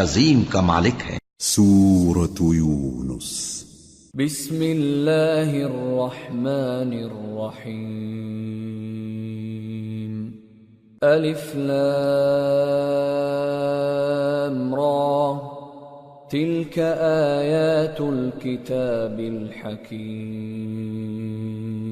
عظیم کا مالک ہے۔ سورة يونس بسم الله الرحمن الرحيم ألف لام را۔ تلك آيات الكتاب الحكيم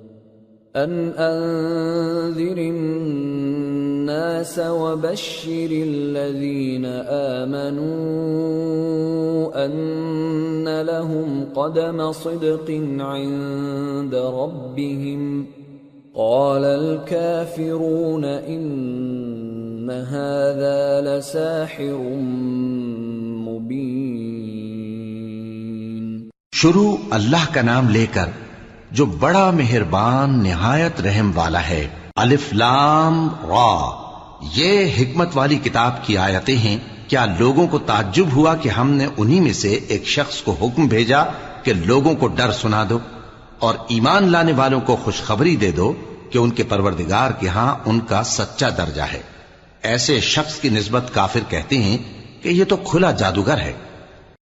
أن أنذر الناس وبشر الذين آمنوا أن لهم قدم صدق عند ربهم قال الكافرون إن هذا لساحر مبين شروع اللہ کا نام لے کر جو بڑا مہربان نہایت رحم والا ہے۔ الف لام را۔ یہ حکمت والی کتاب کی آیتیں ہیں۔ کیا لوگوں کو تعجب ہوا کہ ہم نے انہی میں سے ایک شخص کو حکم بھیجا کہ لوگوں کو ڈر سنا دو اور ایمان لانے والوں کو خوشخبری دے دو کہ ان کے پروردگار کے ہاں ان کا سچا درجہ ہے۔ ایسے شخص کی نسبت کافر کہتے ہیں کہ یہ تو کھلا جادوگر ہے۔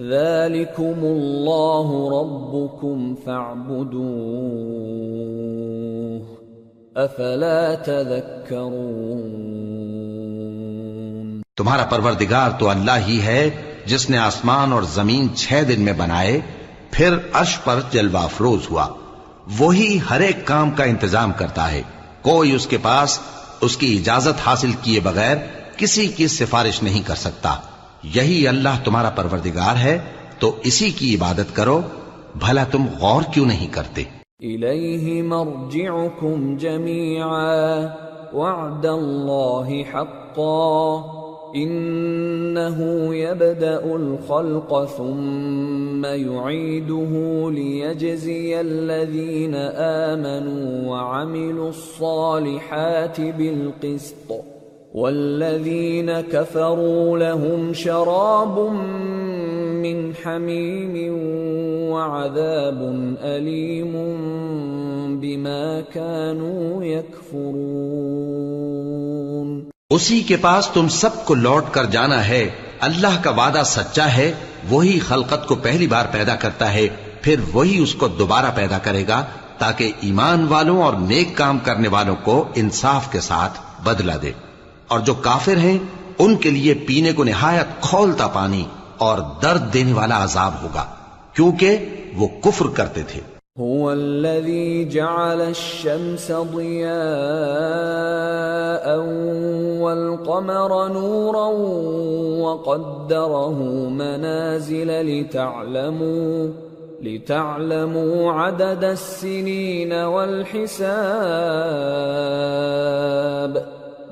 ذلكم الله ربكم فاعبدوه افلا تذكرون تمہارا پروردگار تو اللہ ہی ہے جس نے آسمان اور زمین چھ دن میں بنائے، پھر عرش پر جلوہ افروز ہوا۔ وہی ہر ایک کام کا انتظام کرتا ہے۔ کوئی اس کے پاس اس کی اجازت حاصل کیے بغیر کسی کی سفارش نہیں کر سکتا۔ یہی اللہ تمہارا پروردگار ہے، تو اسی کی عبادت کرو، بھلا تم غور کیوں نہیں کرتے؟ إليه مرجعكم جميعا، وعد الله حقا، إنه يبدأ الخلق ثم يعيده ليجزي الذين آمنوا وعملوا الصالحات بالقسط. والذين كفروا لهم شراب من حميم وعذاب أليم بما كانوا يكفرون اسی کے پاس تم سب کو لوٹ کر جانا ہے، اللہ کا وعدہ سچا ہے، وہی خلقت کو پہلی بار پیدا کرتا ہے، پھر وہی اس کو دوبارہ پیدا کرے گا، تاکہ ایمان والوں اور نیک کام کرنے والوں کو انصاف کے ساتھ بدلہ دے۔ اور جو کافر ہیں، ان کے لیے پینے کو نہایت کھولتا پانی اور درد دینے والا عذاب ہوگا، کیونکہ وہ کفر کرتے تھے۔ هو الذي جعل الشمس ضياء والقمر نورا وقدره منازل لتعلموا لتعلموا عدد السنين والحساب.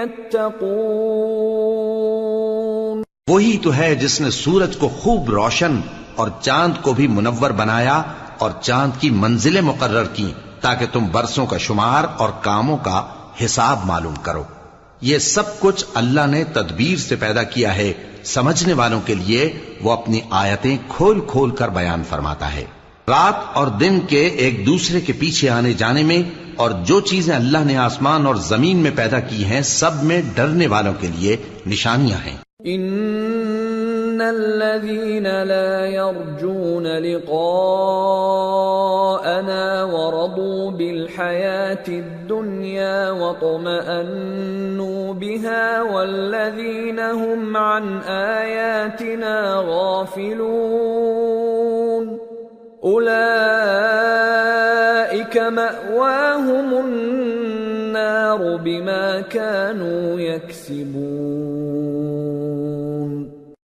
يتقون. وہی تو ہے جس نے سورج کو خوب روشن اور چاند کو بھی منور بنایا اور چاند کی منزلیں مقرر کی تاکہ تم برسوں کا شمار اور کاموں کا حساب معلوم کرو۔ یہ سب کچھ اللہ نے تدبیر سے پیدا کیا ہے۔ سمجھنے والوں کے لیے وہ اپنی آیتیں کھول کھول کر بیان فرماتا ہے۔ رات اور دن کے ایک دوسرے کے پیچھے آنے جانے میں اور جو چیزیں اللہ نے آسمان اور زمین میں پیدا کی ہیں، سب میں ڈرنے والوں کے لیے نشانیاں ہیں۔ ان الذين لا يرجون لقاءنا ورضوا بالحياة الدنيا واطمأنوا بها والذين هم عن آياتنا غافلون أولئك مأواهم النار بما كانوا يكسبون.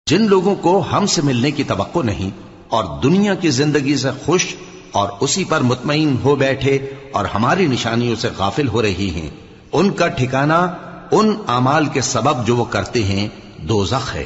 جن لوگوں کو ہم سے ملنے کی توقع نہیں اور دنیا کی زندگی سے خوش اور اسی پر مطمئن ہو بیٹھے اور ہماری نشانیوں سے غافل ہو رہی ہیں ان کا ٹھکانہ ان اعمال کے سبب جو وہ کرتے ہیں دوزخ ہے۔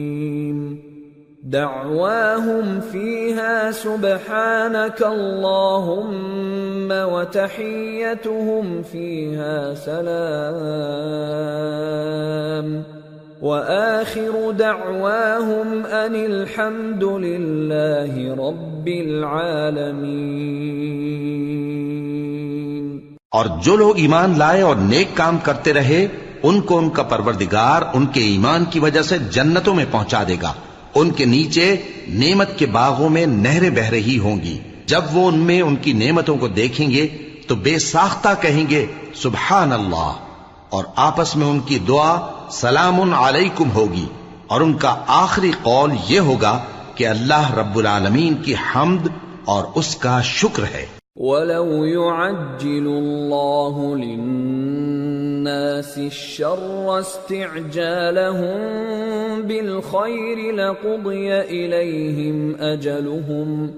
دعواهم فيها سبحانك اللهم وتحيتهم فيها سلام. واخر دعواهم ان الحمد لله رب العالمين. اور جو لوگ ایمان لائے اور نیک کام کرتے رہے، ان کو ان کا پروردگار ان کے ایمان کی وجہ سے جنتوں میں پہنچا دے گا۔ ان کے نیچے نعمت کے باغوں میں نہریں بہ رہی ہوں گی۔ جب وہ ان میں ان کی نعمتوں کو دیکھیں گے، تو بے ساختہ کہیں گے سبحان اللہ اور آپس میں ان کی دعا سلام علیکم ہوگی۔ اور ان کا آخری قول یہ ہوگا کہ اللہ رب العالمین کی حمد اور اس کا شکر ہے۔ ولو يعجل الله للناس الشر استعجالهم بالخير لقضي إليهم أجلهم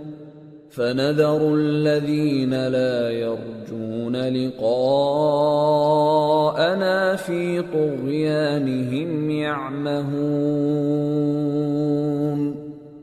فنذر الذين لا يرجون لقاءنا في طغيانهم يعمهون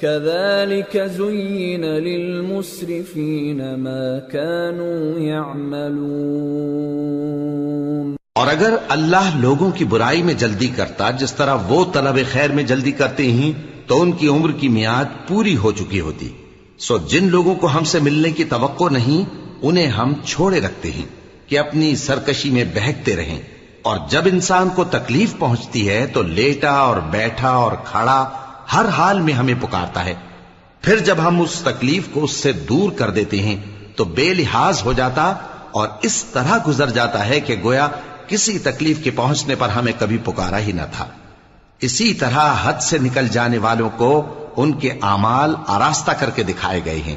كذلك زين للمسرفين ما كانوا يعملون. اور اگر اللہ لوگوں کی برائی میں جلدی کرتا، جس طرح وہ طلب خیر میں جلدی کرتے ہیں، تو ان کی عمر کی میعاد پوری ہو چکی ہوتی۔ سو جن لوگوں کو ہم سے ملنے کی توقع نہیں، انہیں ہم چھوڑے رکھتے ہیں، کہ اپنی سرکشی میں بہکتے رہیں۔ اور جب انسان کو تکلیف پہنچتی ہے، تو لیٹا اور بیٹھا اور کھڑا ہر حال میں ہمیں پکارتا ہے۔ پھر جب ہم اس تکلیف کو اس سے دور کر دیتے ہیں، تو بے لحاظ ہو جاتا اور اس طرح گزر جاتا ہے کہ گویا کسی تکلیف کے پہنچنے پر ہمیں کبھی پکارا ہی نہ تھا۔ اسی طرح حد سے نکل جانے والوں کو ان کے اعمال آراستہ کر کے دکھائے گئے ہیں۔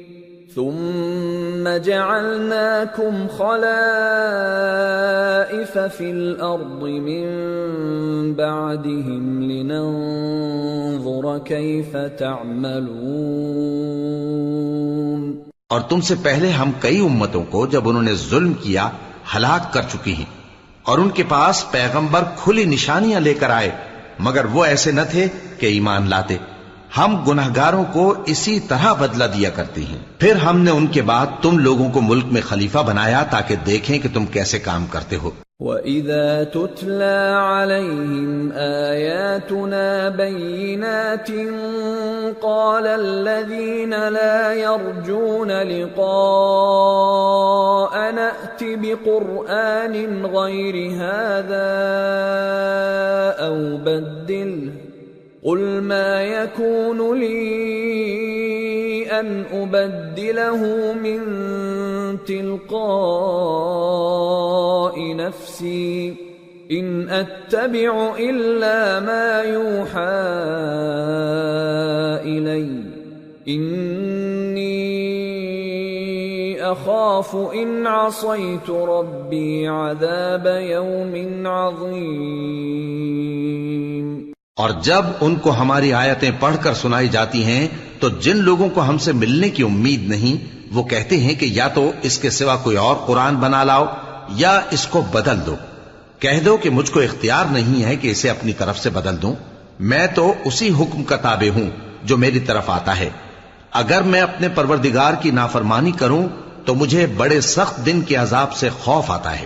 ثم جعلناكم خلائف في الارض من بعدهم لننظر كيف تعملون. اور تم سے پہلے ہم کئی امتوں کو جب انہوں نے ظلم کیا، ہلاک کر چکی ہیں۔ اور ان کے پاس پیغمبر کھلی نشانیاں لے کر آئے، مگر وہ ایسے نہ تھے کہ ایمان لاتے۔ ہم گناہگاروں کو اسی طرح بدلہ دیا کرتی ہیں۔ پھر ہم نے ان کے بعد تم لوگوں کو ملک میں خلیفہ بنایا تاکہ دیکھیں کہ تم کیسے کام کرتے ہو۔ وَإِذَا تُتْلَى عَلَيْهِمْ آيَاتُنَا بَيِّنَاتٍ قَالَ الَّذِينَ لَا يَرْجُونَ لِقَاءَنَا ائْتِ بِقُرْآنٍ غَيْرِ هَذَا أَوْ بَدِّلْهُ قل ما يكون لي ان ابدله من تلقاء نفسي ان اتبع الا ما يوحى الي اني اخاف ان عصيت ربي عذاب يوم عظيم اور جب ان کو ہماری آیتیں پڑھ کر سنائی جاتی ہیں، تو جن لوگوں کو ہم سے ملنے کی امید نہیں، وہ کہتے ہیں کہ یا تو اس کے سوا کوئی اور قرآن بنا لاؤ، یا اس کو بدل دو۔ کہہ دو کہ مجھ کو اختیار نہیں ہے کہ اسے اپنی طرف سے بدل دوں۔ میں تو اسی حکم کا تابع ہوں جو میری طرف آتا ہے۔ اگر میں اپنے پروردگار کی نافرمانی کروں، تو مجھے بڑے سخت دن کے عذاب سے خوف آتا ہے۔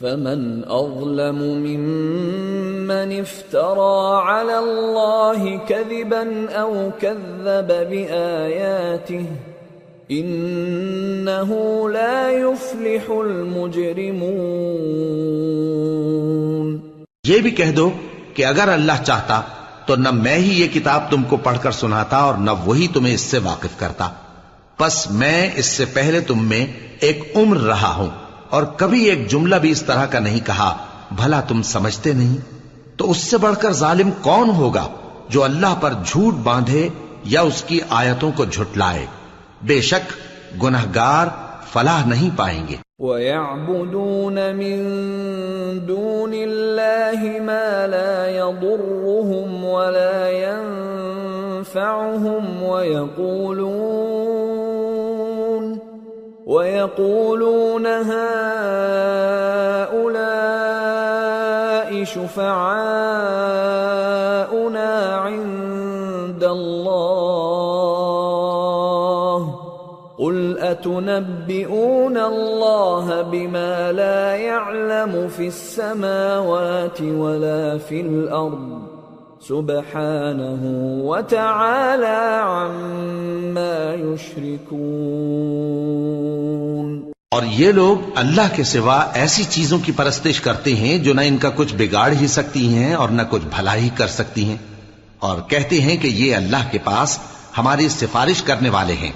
فمن اظلم ممن افترى على الله كذبا او كذب باياته انه لا يفلح المجرمون۔ یہ بھی کہہ دو کہ اگر اللہ چاہتا تو نہ میں ہی یہ کتاب تم کو پڑھ کر سناتا اور نہ وہی تمہیں اس سے واقف کرتا۔ پس میں اس سے پہلے تم میں ایک عمر رہا ہوں۔ اور کبھی ایک جملہ بھی اس طرح کا نہیں کہا، بھلا تم سمجھتے نہیں، تو اس سے بڑھ کر ظالم کون ہوگا جو اللہ پر جھوٹ باندھے یا اس کی آیتوں کو جھٹلائے؟ بے شک گناہگار فلاح نہیں پائیں گے۔ وَيَعْبُدُونَ مِن دُونِ اللَّهِ مَا لَا يَضُرُّهُمْ وَلَا يَنفَعُهُمْ وَيَقُولُونَ وَيَقُولُونَ هَؤُلَاءِ شُفَعَاؤُنَا عِندَ اللَّهِ. قل اتنبئون الله بما لا يعلم في السماوات ولا في الارض سبحانه وتعالى عما يشركون۔ اور یہ لوگ اللہ کے سوا ایسی چیزوں کی پرستش کرتے ہیں جو نہ ان کا کچھ بگاڑ ہی سکتی ہیں اور نہ کچھ بھلا ہی کر سکتی ہیں۔ اور کہتے ہیں کہ یہ اللہ کے پاس ہماری سفارش کرنے والے ہیں۔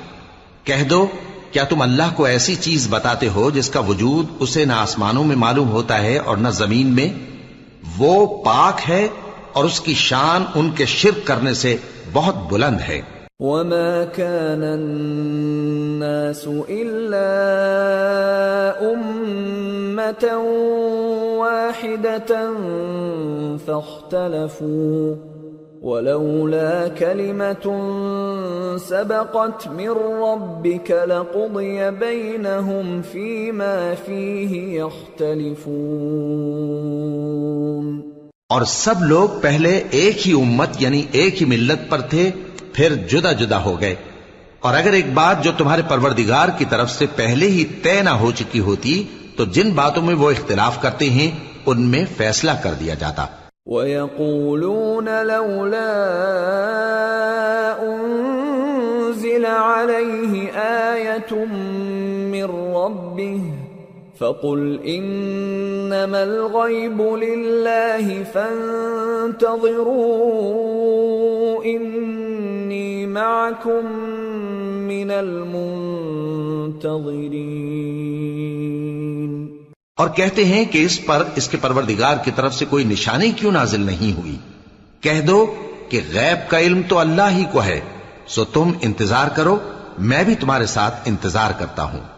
کہہ دو، کیا تم اللہ کو ایسی چیز بتاتے ہو جس کا وجود اسے نہ آسمانوں میں معلوم ہوتا ہے اور نہ زمین میں؟ وہ پاک ہے اور اس کی شان ان کے شرک کرنے سے بہت بلند ہے۔ وما كان الناس إلا أمة واحدة فاختلفوا ولولا كلمة سبقت من ربك لقضي بينهم فيما فيه يختلفون اور سب لوگ پہلے ایک ہی امت یعنی ایک ہی ملت پر تھے، پھر جدا جدا ہو گئے۔ اور اگر ایک بات جو تمہارے پروردگار کی طرف سے پہلے ہی طے نہ ہو چکی ہوتی، تو جن باتوں میں وہ اختلاف کرتے ہیں، ان میں فیصلہ کر دیا جاتا۔ وَيَقُولُونَ لَوْلَا أُنزِلَ عَلَيْهِ آيَةٌ مِّن رَّبِّهِ فَقُلْ إِنَّمَا الْغَيْبُ لِلَّهِ فَانتَظِرُوا إِنِّي مَعَكُم مِّنَ الْمُنتَظِرِينَ اور کہتے ہیں کہ اس پر اس کے پروردگار کی طرف سے کوئی نشانی کیوں نازل نہیں ہوئی؟ کہہ دو کہ غیب کا علم تو اللہ ہی کو ہے، سو تم انتظار کرو، میں بھی تمہارے ساتھ انتظار کرتا ہوں۔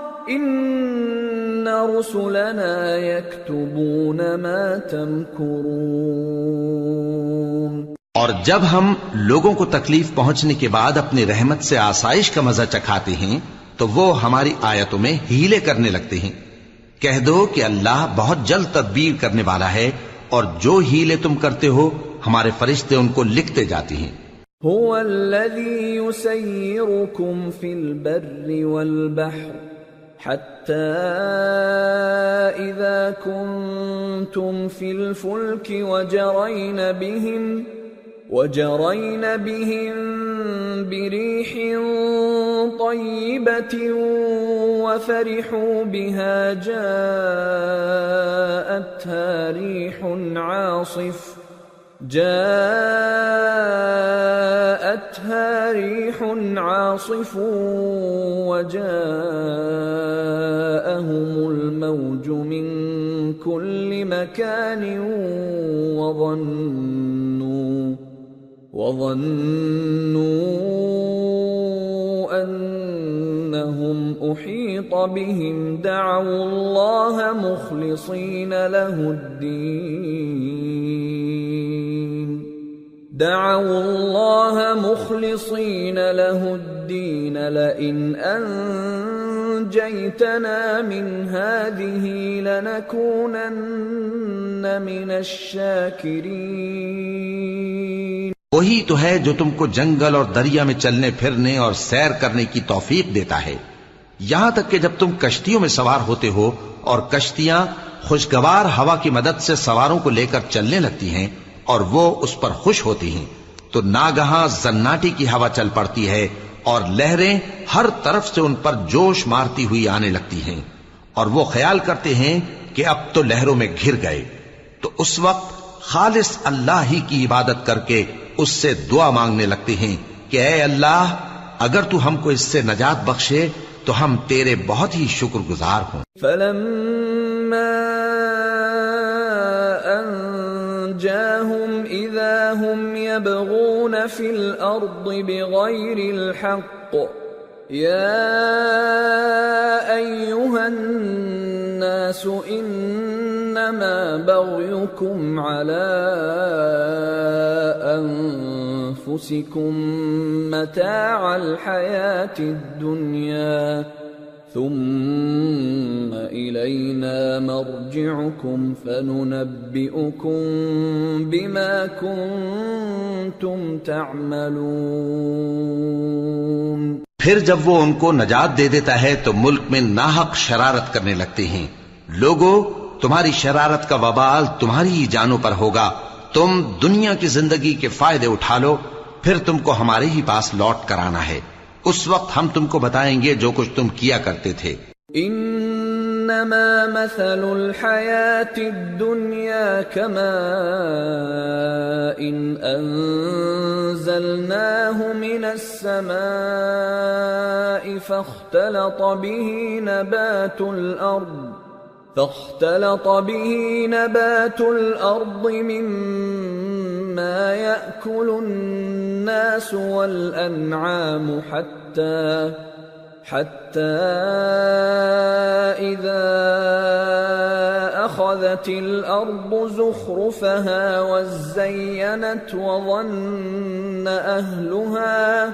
إِنَّ رسلنا يكتبون ما تمكرون۔ اور جب ہم لوگوں کو تکلیف پہنچنے کے بعد اپنی رحمت سے آسائش کا مزہ چکھاتے ہیں تو وہ ہماری آیتوں میں ہیلے کرنے لگتے ہیں۔ کہہ دو کہ اللہ بہت جلد تدبیر کرنے والا ہے اور جو ہیلے تم کرتے ہو ہمارے فرشتے ان کو لکھتے جاتے ہیں۔ هو الذي يسيركم في البر والبحر۔ حتى إذا كنتم في الفلك وجرين بهم وجرين بهم بريح طيبة وفرحوا بها، جاءتها ريح عاصف ۖ. جاءتها ريح عاصف وجاءهم الموج من كل مكان وظنوا وظنوا أنهم أحيط بهم دعوا الله مخلصين له الدين دعوا الله مخلصين له الدين لئن أنجيتنا من هذه لنكونن من الشاكرين. وہی تو ہے جو تم کو جنگل اور دریا میں چلنے، پھرنے اور سیر کرنے کی توفیق دیتا ہے۔ یہاں تک کہ جب تم کشتیوں میں سوار ہوتے ہو اور کشتیاں خوشگوار ہوا کی مدد سے سواروں کو لے کر چلنے لگتی ہیں اور وہ اس پر خوش ہوتی ہیں۔ تو ناگہاں زناٹی کی ہوا چل پڑتی ہے اور لہریں ہر طرف سے ان پر جوش مارتی ہوئی آنے لگتی ہیں۔ اور وہ خیال کرتے ہیں کہ اب تو لہروں میں گھر گئے۔ تو اس وقت خالص اللہ ہی کی عبادت کر کے اس سے دعا مانگنے لگتے ہیں کہ اے اللہ، اگر تو ہم کو اس سے نجات بخشے تو ہم تیرے بہت ہی شکر گزار ہوں۔ فلما هم يبغون في الأرض بغير الحق يا أيها الناس إنما بغيكم على أنفسكم متاع الحياة الدنيا ثم إلينا مرجعكم فننبئكم بما كنتم تعملون. پھر جب وہ ان کو نجات دے دیتا ہے تو ملک میں ناحق شرارت کرنے لگتے ہیں۔ لوگوں تمہاری شرارت کا وبال تمہاری ہی جانوں پر ہوگا۔ تم دنیا کی زندگی کے فائدے اٹھا لو، پھر تم کو ہمارے ہی پاس لوٹ کر آنا ہے۔ اس وقت ہم تم کو بتائیں گے جو کچھ تم کیا کرتے تھے۔ انما مثل الحیات الدنیا کما ان انزلناه من السماء فاختلط به نبات الارض۔ فاختلط به نبات الارض مما يأكل الناس والانعام حتى حتى إذا أخذت الأرض زخرفها وزينت وظن أهلها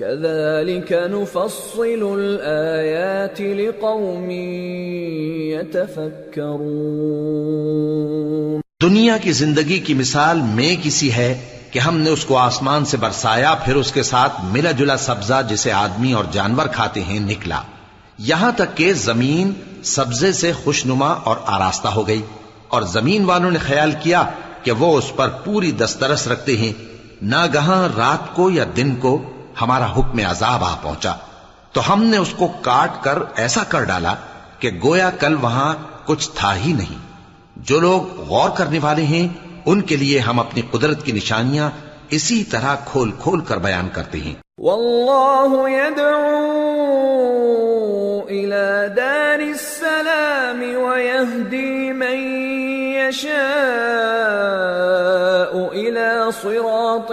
كذلك نفصل الآيات لقوم يتفكرون. دنیا کی زندگی کی مثال میں کسی ہے کہ ہم نے اس کو آسمان سے برسایا، پھر اس کے ساتھ ملا جلا سبزہ جسے آدمی اور جانور کھاتے ہیں نکلا۔ یہاں تک کہ زمین سبزے سے خوشنما اور آراستہ ہو گئی۔ اور زمین والوں نے خیال کیا کہ وہ اس پر پوری دسترس رکھتے ہیں، ناگہاں رات کو یا دن کو ہمارا حکم عذاب آ پہنچا۔ تو ہم نے اس کو کاٹ کر ایسا کر ڈالا کہ گویا کل وہاں کچھ تھا ہی نہیں۔ جو لوگ غور کرنے والے ہیں، ان کے لیے ہم اپنی قدرت کی نشانیاں اسی طرح کھول کھول کر بیان کرتے ہیں۔ والله يدعو إلى دار السلام ويهدي من يشاء إلى صراط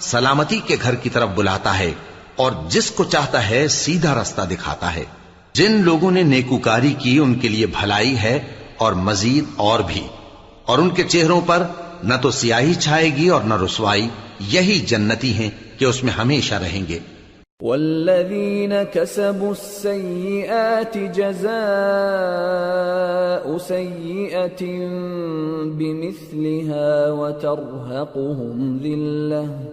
سلامتی کے گھر کی طرف بلاتا ہے اور جس کو چاہتا ہے سیدھا رستہ دکھاتا ہے۔ جن لوگوں نے نیکوکاری کی، ان کے لیے بھلائی ہے اور مزید اور بھی۔ اور ان کے چہروں پر نہ تو سیاہی چھائے گی اور نہ رسوائی، یہی جنتی ہیں کہ اس میں ہمیشہ رہیں گے۔ والذين كسبوا السيئات جزاء سيئة بمثلها وترهقهم ذلة۔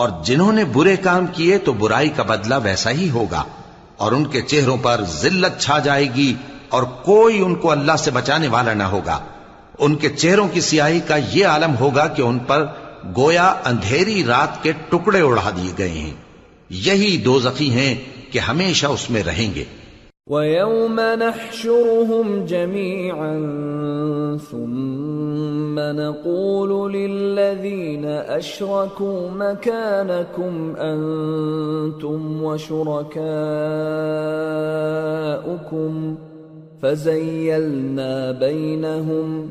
اور جنہوں نے برے کام کیے تو برائی کا بدلہ ویسا ہی ہوگا اور ان کے چہروں پر ذلت چھا جائے گی اور کوئی ان کو اللہ سے بچانے والا نہ ہوگا۔ ان کے چہروں کی سیاہی کا یہ عالم ہوگا کہ ان پر گویا اندھیری رات کے ٹکڑے اڑا دیے گئے ہیں۔ یہی دو زخی ہیں کہ ہمیشہ اس میں رہیں گے۔ وَيَوْمَ نَحْشُرُهُمْ جَمِيعًا ثُمَّ نَقُولُ لِلَّذِينَ أَشْرَكُوا مَكَانَكُمْ أَنْتُمْ وَشُرَكَاؤُكُمْ فَزَيَّلْنَا بَيْنَهُمْ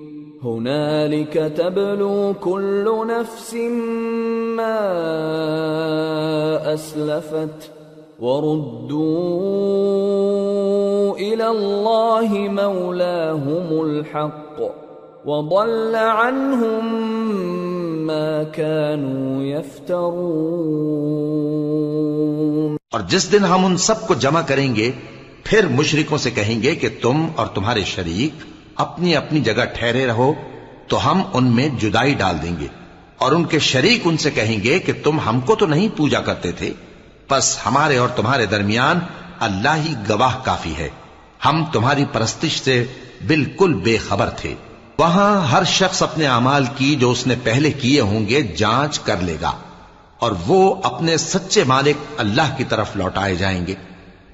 هنالك تبلو كل نفس ما أسلفت وردوا إلى الله مولاهم الحق وضل عنهم ما كانوا يفترون. اور جس دن ہم ان سب کو جمع کریں گے، پھر مشرکوں سے کہیں گے کہ تم اور تمہارے شریک اپنی اپنی جگہ ٹھہرے رہو، تو ہم ان میں جدائی ڈال دیں گے۔ اور ان کے شریک ان سے کہیں گے کہ تم ہم کو تو نہیں پوجا کرتے تھے، بس ہمارے اور تمہارے درمیان اللہ ہی گواہ کافی ہے۔ ہم تمہاری پرستش سے بالکل بے خبر تھے۔ وہاں ہر شخص اپنے اعمال کی جو اس نے پہلے کیے ہوں گے جانچ کر لے گا۔ اور وہ اپنے سچے مالک اللہ کی طرف لوٹائے جائیں گے۔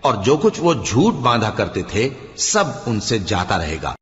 اور جو کچھ وہ جھوٹ باندھا کرتے تھے، سب ان سے جاتا رہے گا۔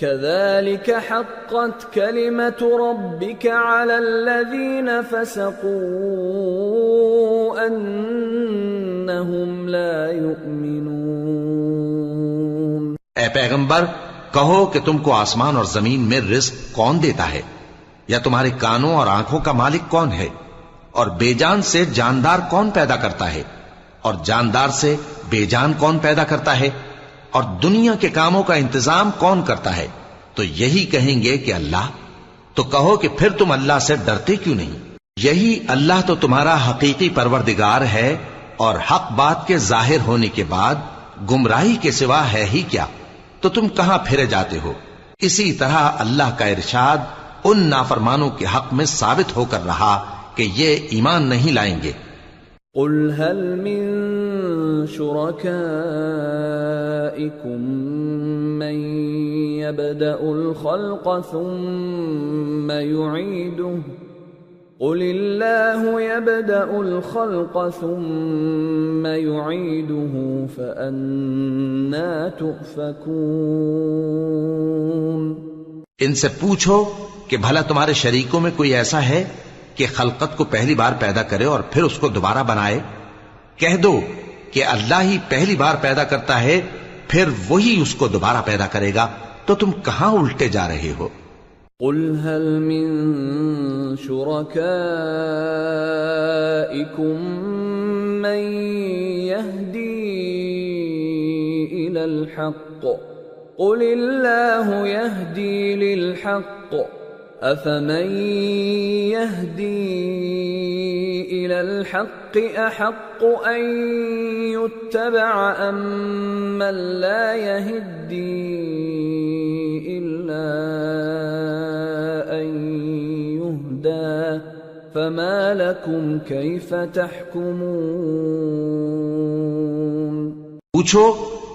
كذلك حقت كلمة ربك على الذين فسقوا أنهم لا يؤمنون. اے پیغمبر، کہو کہ تم کو آسمان اور زمین میں رزق کون دیتا ہے؟ یا تمہارے کانوں اور آنکھوں کا مالک کون ہے؟ اور بے جان سے جاندار کون پیدا کرتا ہے؟ اور جاندار سے بے جان کون پیدا کرتا ہے؟ اور دنیا کے کاموں کا انتظام کون کرتا ہے؟ تو یہی کہیں گے کہ اللہ۔ تو کہو کہ پھر تم اللہ سے ڈرتے کیوں نہیں؟ یہی اللہ تو تمہارا حقیقی پروردگار ہے اور حق بات کے ظاہر ہونے کے بعد گمراہی کے سوا ہے ہی کیا؟ تو تم کہاں پھرے جاتے ہو؟ اسی طرح اللہ کا ارشاد ان نافرمانوں کے حق میں ثابت ہو کر رہا کہ یہ ایمان نہیں لائیں گے۔ قل هل من شركائكم من يبدأ الخلق ثم يعيده قل الله يبدأ الخلق ثم يعيده فأنا تؤفكون ان سے پوچھو کہ بھلا تمہارے شریکوں میں کوئی ایسا ہے؟ کہ خلقت کو پہلی بار پیدا کرے اور پھر اس کو دوبارہ بنائے؟ کہہ دو کہ اللہ ہی پہلی بار پیدا کرتا ہے، پھر وہی اس کو دوبارہ پیدا کرے گا۔ تو تم کہاں الٹے جا رہے ہو؟ قل هل من شركائكم من يهدي إلى الحق؟ قل الله يهدي للحق أفمن يهدي إلى الحق أحق أن يتبع أم من لا يهدي إلا أن يهدى فما لكم كيف تحكمون؟ پوچھو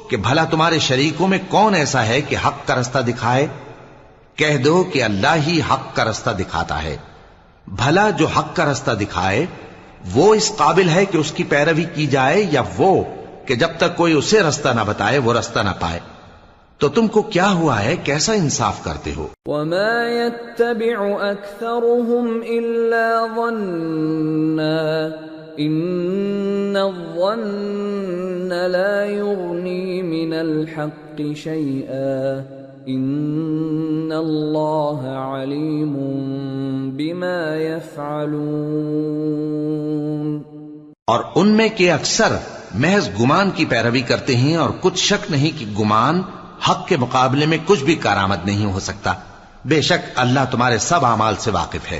کہ بھلا تمہارے شریکوں میں کون ایسا ہے کہ حق کا رستہ دکھائے کہہ دو کہ اللہ ہی حق کا رستہ دکھاتا ہے۔ بھلا جو حق کا رستہ دکھائے، وہ اس قابل ہے کہ اس کی پیروی کی جائے یا وہ کہ جب تک کوئی اسے رستہ نہ بتائے، وہ رستہ نہ پائے۔ تو تم کو کیا ہوا ہے؟ کیسا انصاف کرتے ہو؟ وما يتبع أكثرهم إلا ظنا إن الظن لا يغني من الحق شيئا ان اللہ علیم بما يفعلون اور ان میں کے اکثر محض گمان کی پیروی کرتے ہیں اور کچھ شک نہیں کہ گمان حق کے مقابلے میں کچھ بھی کارآمد نہیں ہو سکتا۔ بے شک اللہ تمہارے سب اعمال سے واقف ہے۔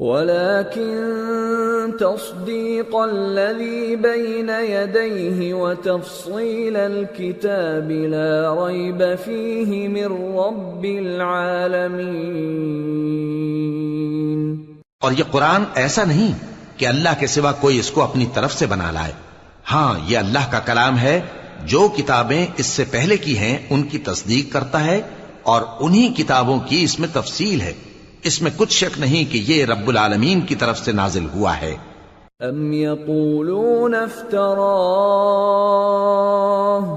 ولكن تصديق الذي بين يديه وتفصيل الكتاب لا ريب فيه من رب العالمين. اور یہ قرآن ایسا نہیں کہ اللہ کے سوا کوئی اس کو اپنی طرف سے بنا لائے۔ ہاں یہ اللہ کا کلام ہے، جو کتابیں اس سے پہلے کی ہیں، ان کی تصدیق کرتا ہے اور انہی کتابوں کی اس میں تفصیل ہے۔ اس میں کچھ شک نہیں کہ یہ رب العالمین کی طرف سے نازل ہوا ہے۔ أم يقولون افتراه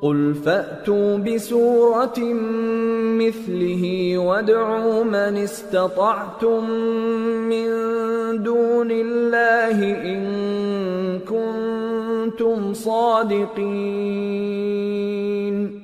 قل فأتوا بسورة مثله وادعوا من استطعتم من دون الله إن كنتم صادقين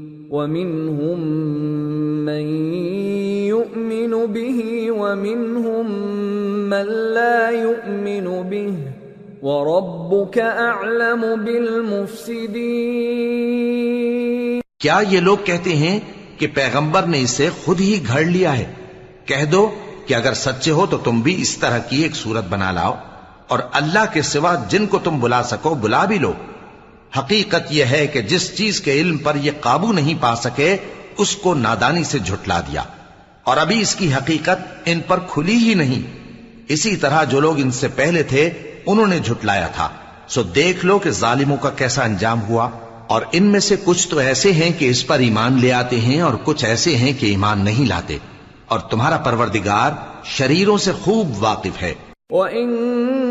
ومنهم من يؤمن به ومنهم من لا يؤمن به وربك أعلم بالمفسدين کیا یہ لوگ کہتے ہیں کہ پیغمبر نے اسے خود ہی گھڑ لیا ہے؟ کہہ دو کہ اگر سچے ہو تو تم بھی اس طرح کی ایک صورت بنا لاؤ اور اللہ کے سوا جن کو تم بلا سکو بلا بھی لو۔ حقیقت یہ ہے کہ جس چیز کے علم پر یہ قابو نہیں پا سکے، اس کو نادانی سے جھٹلا دیا۔ اور ابھی اس کی حقیقت ان پر کھلی ہی نہیں۔ اسی طرح جو لوگ ان سے پہلے تھے، انہوں نے جھٹلایا تھا۔ سو دیکھ لو کہ ظالموں کا کیسا انجام ہوا۔ اور ان میں سے کچھ تو ایسے ہیں کہ اس پر ایمان لے آتے ہیں اور کچھ ایسے ہیں کہ ایمان نہیں لاتے۔ اور تمہارا پروردگار شریروں سے خوب واقف ہے۔ وَإِن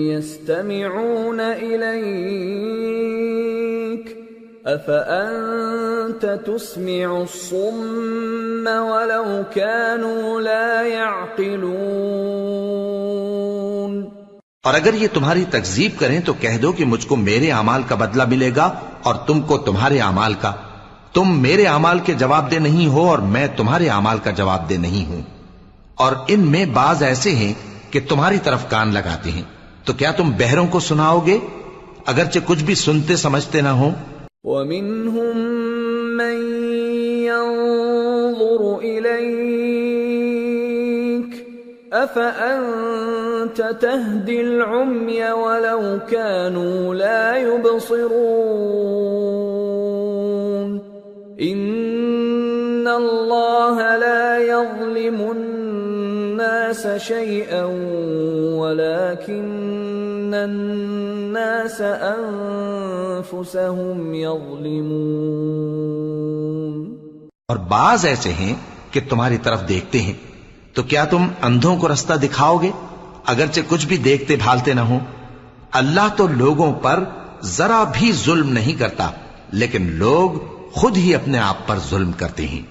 يَسْتَمِعُونَ إِلَيْكَ أَفَأَنتَ تُسْمِعُ الصُّمَّ وَلَوْ كَانُوا لَا يَعْقِلُونَ اور اگر یہ تمہاری تکذیب کریں تو کہہ دو کہ مجھ کو میرے اعمال کا بدلہ ملے گا اور تم کو تمہارے اعمال کا۔ تم میرے اعمال کے جواب دہ نہیں ہو اور میں تمہارے اعمال کا جواب دہ نہیں ہوں۔ اور ان میں بعض ایسے ہیں کہ تمہاری طرف کان لگاتے ہیں۔ تو کیا تم بہروں کو سناؤ گے؟ اگرچہ کچھ بھی سنتے سمجھتے نہ ہو وَمِنْهُم مَّن يَنظُرُ إِلَيْكَ أَفَأَنتَ تَهْدِي الْعُمْيَ وَلَوْ كَانُوا لَا يُبْصِرُونَ إِنَّ اللَّهَ لَا يَظْلِمُ النَّاسَ شَيْئًا وَلَكِنَّ النَّاسَ أَنفُسَهُمْ يَظْلِمُونَ. اور بعض ایسے ہیں کہ تمہاری طرف دیکھتے ہیں، تو کیا تم اندھوں کو رستہ دکھاؤ گے؟ اگرچہ کچھ بھی دیکھتے بھالتے نہ ہو اللہ تو لوگوں پر ذرا بھی ظلم نہیں کرتا، لیکن لوگ خود ہی اپنے آپ پر ظلم کرتے ہیں۔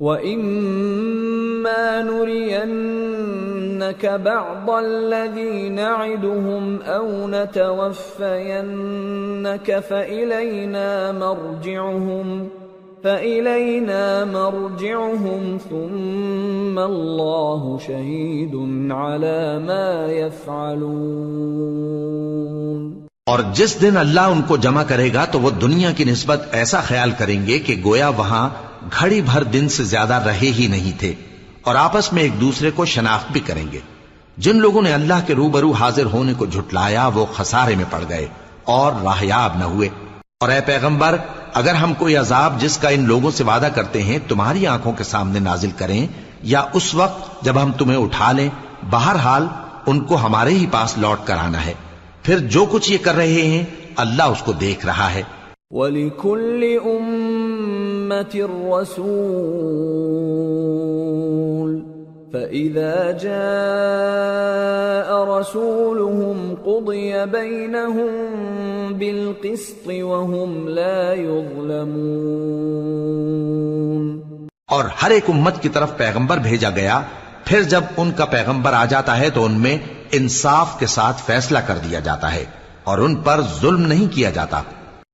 وَإِمَّا نُرِيَنَّكَ بَعْضَ الَّذِي نَعِدُهُمْ أَوْ نَتَوَفَّيَنَّكَ فَإِلَيْنَا مَرْجِعُهُمْ فَإِلَيْنَا مَرْجِعُهُمْ ثُمَّ اللَّهُ شَهِيدٌ عَلَى مَا يَفْعَلُونَ اور جس دن اللہ ان کو جمع کرے گا تو وہ دنیا کی نسبت ایسا خیال کریں گے کہ گویا وہاں گھڑی بھر دن سے زیادہ رہے ہی نہیں تھے اور آپس میں ایک دوسرے کو شناخت بھی کریں گے۔ جن لوگوں نے اللہ کے روبرو حاضر ہونے کو جھٹلایا، وہ خسارے میں پڑ گئے اور راہیاب نہ ہوئے۔ اور اے پیغمبر، اگر ہم کوئی عذاب جس کا ان لوگوں سے وعدہ کرتے ہیں تمہاری آنکھوں کے سامنے نازل کریں یا اس وقت جب ہم تمہیں اٹھا لیں، بہرحال ان کو ہمارے ہی پاس لوٹ کر آنا ہے۔ پھر جو کچھ یہ کر رہے ہیں، اللہ اس کو دیکھ رہا ہے۔ وَلِكُلِّ أُمَّةٍ رَّسُولٌ فَإِذَا جَاءَ رَسُولُهُمْ قُضِيَ بَيْنَهُم بِالْقِسْطِ وَهُمْ لَا يُظْلَمُونَ اور ہر ایک امت کی طرف پیغمبر بھیجا گیا، پھر جب ان کا پیغمبر آ جاتا ہے تو ان میں انصاف کے ساتھ فیصلہ کر دیا جاتا ہے اور ان پر ظلم نہیں کیا جاتا۔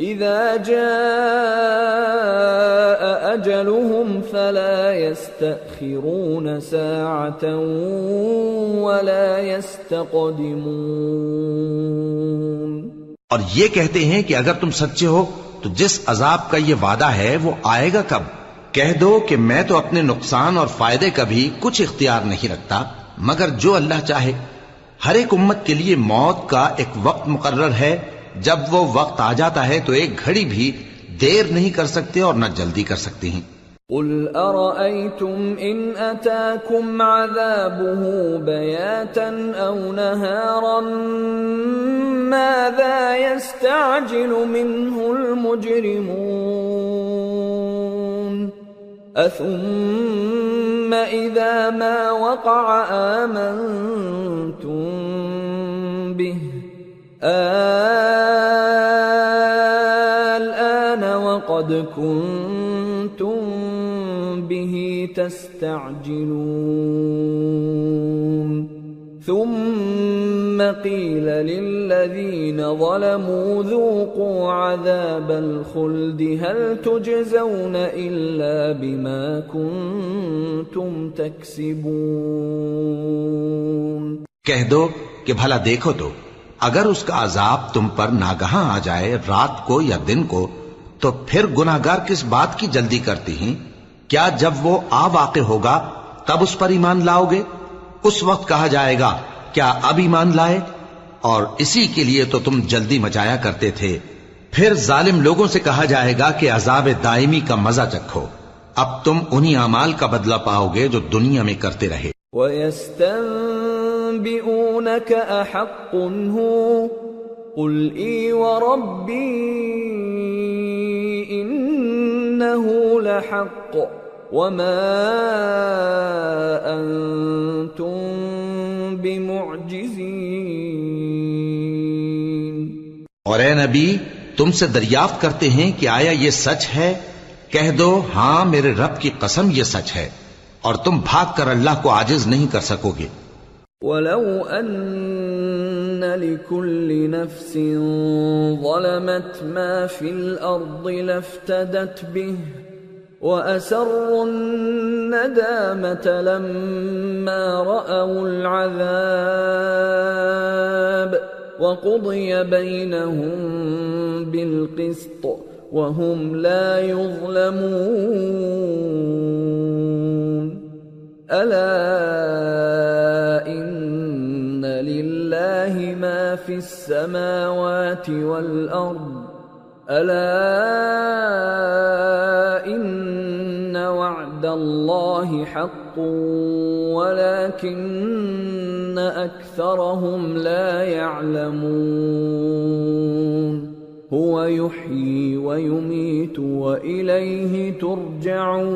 إِذَا جَاءَ أَجَلُهُمْ فَلَا يَسْتَأْخِرُونَ سَاعَةً وَلَا يَسْتَقْدِمُونَ. اور یہ کہتے ہیں کہ اگر تم سچے ہو تو جس عذاب کا یہ وعدہ ہے وہ آئے گا کب؟ کہہ دو کہ میں تو اپنے نقصان اور فائدے کا بھی کچھ اختیار نہیں رکھتا، مگر جو اللہ چاہے۔ ہر ایک امت کے لیے موت کا ایک وقت مقرر ہے جب وہ وقت آ جاتا ہے تو ایک گھڑی بھی دیر نہیں کر سکتے اور نہ جلدی کر سکتے ہیں۔ قل أرأيتم إن أتاكم عذابه بياتا أو نهارا؟ ماذا يستعجل منه المجرمون؟ أثم إذا ما وقع آمنتم به؟ الآن وقد كنتم به تستعجلون. ثم قيل للذين ظلموا ذوقوا عذاب الخلد. هل تجزون إلا بما كنتم تكسبون؟ کہہ دو کہ بھلا دیکھو تو اگر اس کا عذاب تم پر ناگہاں آ جائے رات کو یا دن کو، تو پھر گناہگار کس بات کی جلدی کرتی ہیں؟ کیا جب وہ آ واقع ہوگا، تب اس پر ایمان لاؤ گے؟ اس وقت کہا جائے گا، کیا اب ایمان لائے؟ اور اسی کے لیے تو تم جلدی مچایا کرتے تھے۔ پھر ظالم لوگوں سے کہا جائے گا کہ عذاب دائمی کا مزہ چکھو۔ اب تم انہی اعمال کا بدلہ پاؤ گے جو دنیا میں کرتے رہے۔ وَيَسْتَنبِئُونَكَ أَحَقٌ هُوَ قُلْ إِي وَرَبِّي إِنَّهُ لَحَقٌّ وما انتم بمعجزین اور اے نبی، تم سے دریافت کرتے ہیں کہ آیا یہ سچ ہے؟ کہہ دو ہاں میرے رب کی قسم یہ سچ ہے اور تم بھاگ کر اللہ کو عاجز نہیں کر سکو گے۔ ولو ان لكل نفس ظلمت ما في الارض لافتدت به وَأَسَرُّوا النَّدَامَةَ لَمَّا رَأَوُا الْعَذَابَ وَقُضِيَ بَيْنَهُمْ بِالْقِسْطِ وَهُمْ لَا يُظْلَمُونَ أَلَا مَا فِي السَّمَاوَاتِ وَالْأَرْضِ ألا إن وعد الله حق ولكن أكثرهم لا يعلمون هو يحيي ويميت وإليه ترجعون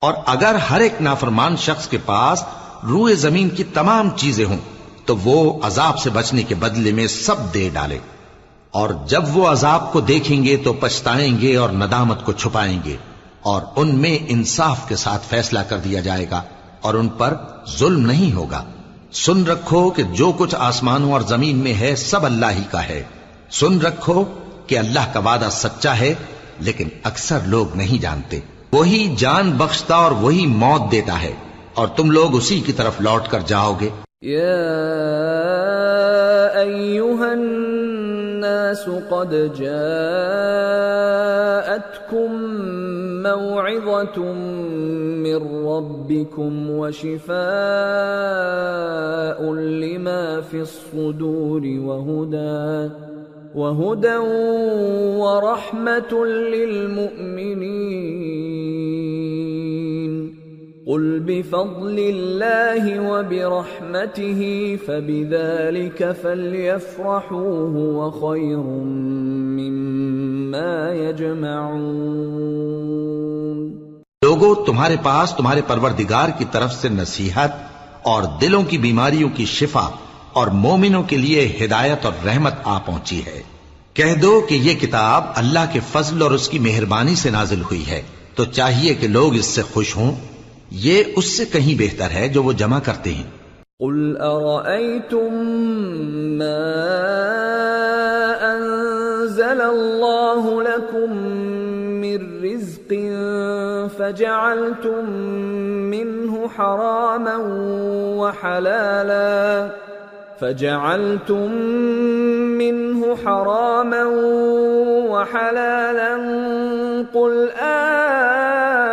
اور اگر ہر ایک نافرمان شخص کے پاس روئے زمین کی تمام چیزیں ہوں، تو وہ عذاب سے بچنے کے بدلے میں سب دے ڈالے۔ اور جب وہ عذاب کو دیکھیں گے تو پچھتائیں گے اور ندامت کو چھپائیں گے، اور ان میں انصاف کے ساتھ فیصلہ کر دیا جائے گا، اور ان پر ظلم نہیں ہوگا۔ سن رکھو کہ جو کچھ آسمانوں اور زمین میں ہے، سب اللہ ہی کا ہے۔ سن رکھو کہ اللہ کا وعدہ سچا ہے، لیکن اکثر لوگ نہیں جانتے۔ وہی جان بخشتا اور وہی موت دیتا ہے۔ اور تم لوگ اسی کی طرف لوٹ کر جاؤ گے۔ یا ایوہ الناس قد جاءتكم موعظة من ربكم وشفاء لما في الصدور وهدى وهدى ورحمة للمؤمنين قل بفضل الله وبرحمته فبذلك فليفرحوا هو خير مما يجمعون لوگو، تمہارے پاس تمہارے پروردگار کی طرف سے نصیحت اور دلوں کی بیماریوں کی شفا اور مومنوں کے لیے ہدایت اور رحمت آ پہنچی ہے۔ کہہ دو کہ یہ کتاب اللہ کے فضل اور اس کی مہربانی سے نازل ہوئی ہے۔ تو چاہیے کہ لوگ اس سے خوش ہوں۔ یہ اس سے کہیں بہتر ہے جو وہ جمع کرتے ہیں۔ قل ارأيتم ما انزل الله لكم من رزق فجعلتم منه حراما وحلالا فجعلتم منه حراما وحلالا قل آه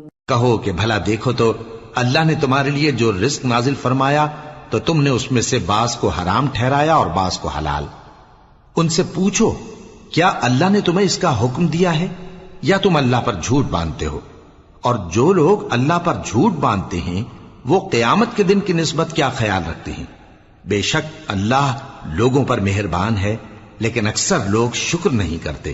کہو کہ بھلا دیکھو تو اللہ نے تمہارے لیے جو رزق نازل فرمایا تو تم نے اس میں سے بعض کو حرام ٹھہرایا اور بعض کو حلال۔ ان سے پوچھو، کیا اللہ نے تمہیں اس کا حکم دیا ہے؟ یا تم اللہ پر جھوٹ باندھتے ہو؟ اور جو لوگ اللہ پر جھوٹ باندھتے ہیں، وہ قیامت کے دن کی نسبت کیا خیال رکھتے ہیں؟ بے شک اللہ لوگوں پر مہربان ہے، لیکن اکثر لوگ شکر نہیں کرتے۔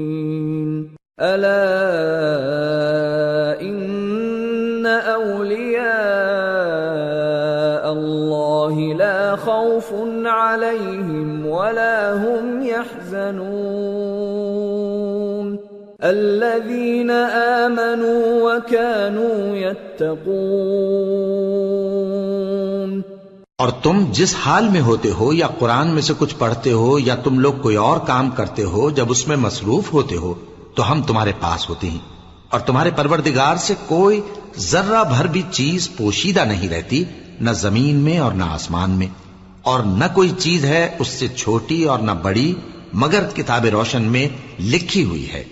ألا إن أولياء الله لا خوف عليهم ولا هم يحزنون الذين آمنوا وكانوا يتقون اور تم جس حال میں ہوتے ہو یا قرآن میں سے کچھ پڑھتے ہو یا تم لوگ کوئی اور کام کرتے ہو جب اس میں مصروف ہوتے ہو تو ہم تمہارے پاس ہوتے ہیں۔ اور تمہارے پروردگار سے کوئی ذرہ بھر بھی چیز پوشیدہ نہیں رہتی، نہ زمین میں اور نہ آسمان میں۔ اور نہ کوئی چیز ہے اس سے چھوٹی اور نہ بڑی، مگر کتاب روشن میں لکھی ہوئی ہے۔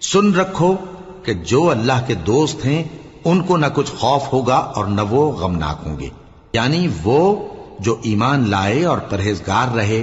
سن رکھو کہ جو اللہ کے دوست ہیں، ان کو نہ کچھ خوف ہوگا اور نہ وہ غمناک ہوں گے۔ یعنی وہ جو ایمان لائے اور پرہیزگار رہے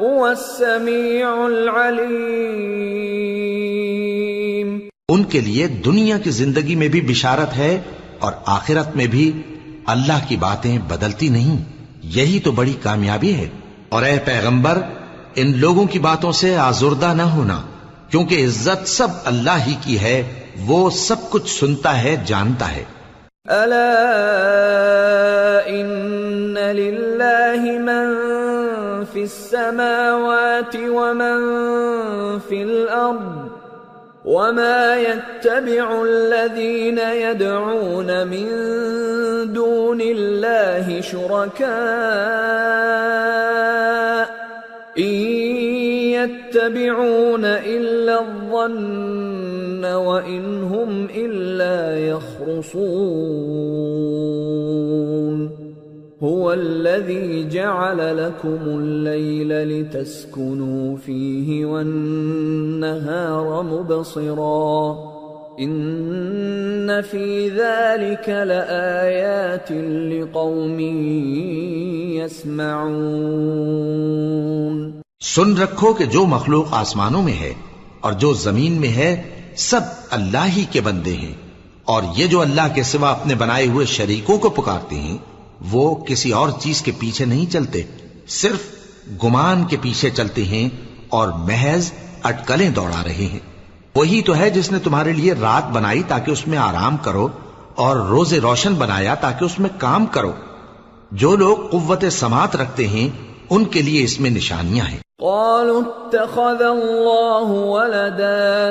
هو ان کے لیے دنیا کی زندگی میں بھی بشارت ہے اور آخرت میں بھی اللہ کی باتیں بدلتی نہیں۔ یہی تو بڑی کامیابی ہے۔ اور اے پیغمبر ان لوگوں کی باتوں سے آزردہ نہ ہونا کیونکہ عزت سب اللہ ہی کی ہے وہ سب کچھ سنتا ہے جانتا ہے۔ ألا إن لله من في السماوات ومن في الأرض وما يتبع الذين يدعون من دون الله شركاء إن يتبعون إلا الظن وإن هم إلا يخرصون هو الذي جعل لكم الليل لتسكنوا فيه والنهار مبصرا. في ذلك لآيات لقوم يسمعون. سن رکھو کہ جو مخلوق آسمانوں میں ہے اور جو زمین میں ہے، سب اللہ ہی کے بندے ہیں اور یہ جو اللہ کے سوا اپنے بنائے ہوئے شریکوں کو پکارتے ہیں وہ کسی اور چیز کے پیچھے نہیں چلتے، صرف گمان کے پیچھے چلتے ہیں اور محض اٹکلیں دوڑا رہے ہیں۔ وہی تو ہے جس نے تمہارے لیے رات بنائی تاکہ اس میں آرام کرو اور روز روشن بنایا تاکہ اس میں کام کرو۔ جو لوگ قوت سماعت رکھتے ہیں، ان کے لیے اس میں نشانیاں ہیں۔ قالوا اتخذ الله ولدا۔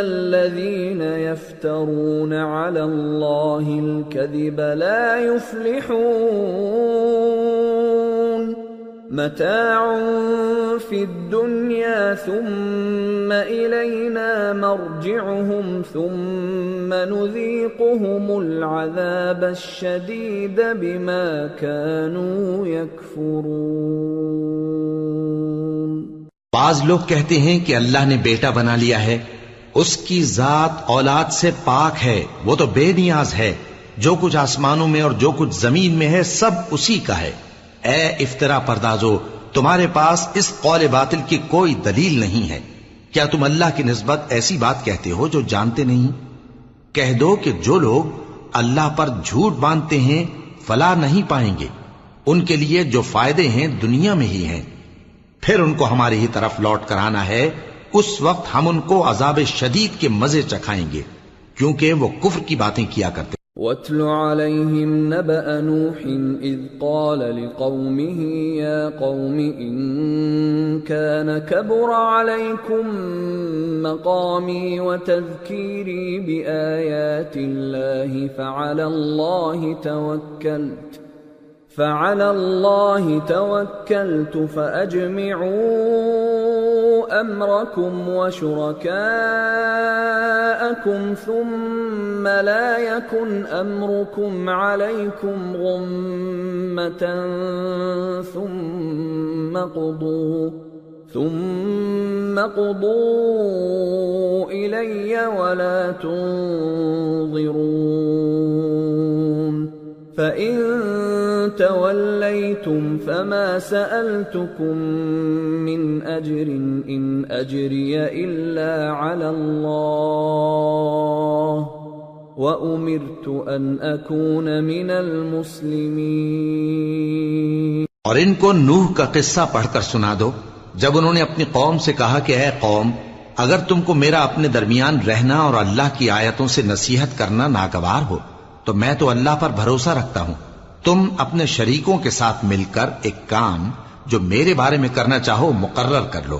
الذين يفترون على الله الكذب لا يفلحون. متاع في الدنيا ثم إلينا مرجعهم ثم نذيقهم العذاب الشديد بما كانوا يكفرون. بعض لوگ کہتے ہیں کہ اللہ نے بیٹا بنا لیا ہے اس کی ذات اولاد سے پاک ہے، وہ تو بے نیاز ہے۔ جو کچھ آسمانوں میں اور جو کچھ زمین میں ہے، سب اسی کا ہے۔ اے افطرا پردازو، تمہارے پاس اس قول باطل کی کوئی دلیل نہیں ہے۔ کیا تم اللہ کی نسبت ایسی بات کہتے ہو جو جانتے نہیں؟ کہہ دو کہ جو لوگ اللہ پر جھوٹ باندھتے ہیں فلا نہیں پائیں گے۔ ان کے لیے جو فائدے ہیں، دنیا میں ہی ہیں۔ پھر ان کو ہماری ہی طرف لوٹ کر آنا ہے۔ اس وقت ہم ان کو عذاب شدید کے مزے چکھائیں گے، کیونکہ وہ کفر کی باتیں کیا کرتے واتل عليهم نبأ نوح إذ قال لقومه يا قوم إن كان كبر عليكم مقامي وتذكيري بآيات الله فعلى الله توكلت، فعلى الله توكلت فأجمعوا أمركم وشركاءكم ثم لا يكن أمركم عليكم غمة ثم قضوا ثم قضوا إلي ولا تنظرون فإن توليتم فما سألتكم من أجر إن أجري إلا على الله وأمرت أن أكون من المسلمين اور ان کو نوح کا قصہ پڑھ کر سنا دو۔ جب انہوں نے اپنی قوم سے کہا کہ اے قوم، اگر تم کو میرا اپنے درمیان رہنا اور اللہ کی آیتوں سے نصیحت کرنا ناگوار ہو، تو میں تو اللہ پر بھروسہ رکھتا ہوں۔ تم اپنے شریکوں کے ساتھ مل کر ایک کام جو میرے بارے میں کرنا چاہو مقرر کر لو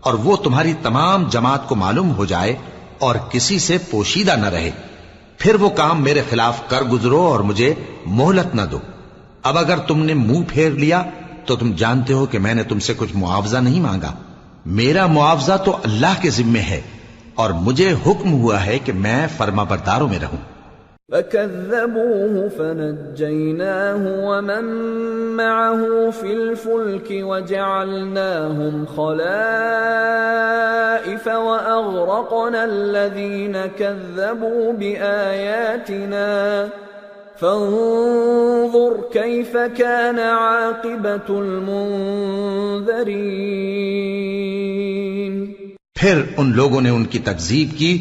اور وہ تمہاری تمام جماعت کو معلوم ہو جائے اور کسی سے پوشیدہ نہ رہے۔ پھر وہ کام میرے خلاف کر گزرو اور مجھے مہلت نہ دو۔ اب اگر تم نے منہ پھیر لیا تو تم جانتے ہو کہ میں نے تم سے کچھ معاوضہ نہیں مانگا۔ میرا معاوضہ تو اللہ کے ذمے ہے اور مجھے حکم ہوا ہے کہ میں فرما برداروں میں رہوں۔ فكذبوه فنجيناه ومن معه في الفلك وجعلناهم خلائف وأغرقنا الذين كذبوا بآياتنا فانظر كيف كان عاقبة المنذرين پھر ان لوگوں نے ان کی تکذیب کی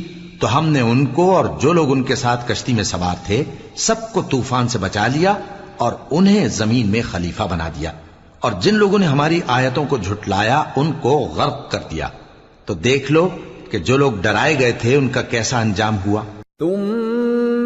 تو ہم نے ان کو اور جو لوگ ان کے ساتھ کشتی میں سوار تھے، سب کو طوفان سے بچا لیا اور انہیں زمین میں خلیفہ بنا دیا۔ اور جن لوگوں نے ہماری آیتوں کو جھٹلایا، ان کو غرق کر دیا۔ تو دیکھ لو کہ جو لوگ ڈرائے گئے تھے، ان کا کیسا انجام ہوا۔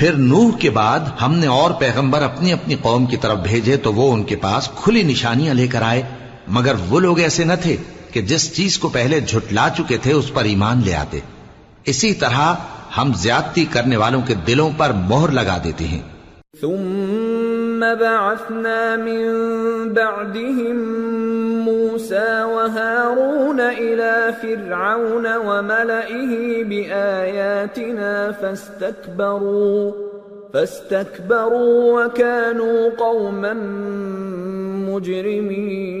پھر نوح کے بعد ہم نے اور پیغمبر اپنی اپنی قوم کی طرف بھیجے تو وہ ان کے پاس کھلی نشانیاں لے کر آئے۔ مگر وہ لوگ ایسے نہ تھے کہ جس چیز کو پہلے جھٹلا چکے تھے اس پر ایمان لے آتے۔ اسی طرح ہم زیادتی کرنے والوں کے دلوں پر مہر لگا دیتے ہیں۔ ثم ثم بعثنا من بعدهم موسى وهارون إلى فرعون وملئه بآياتنا فاستكبروا فاستكبروا وكانوا قوما مجرمين.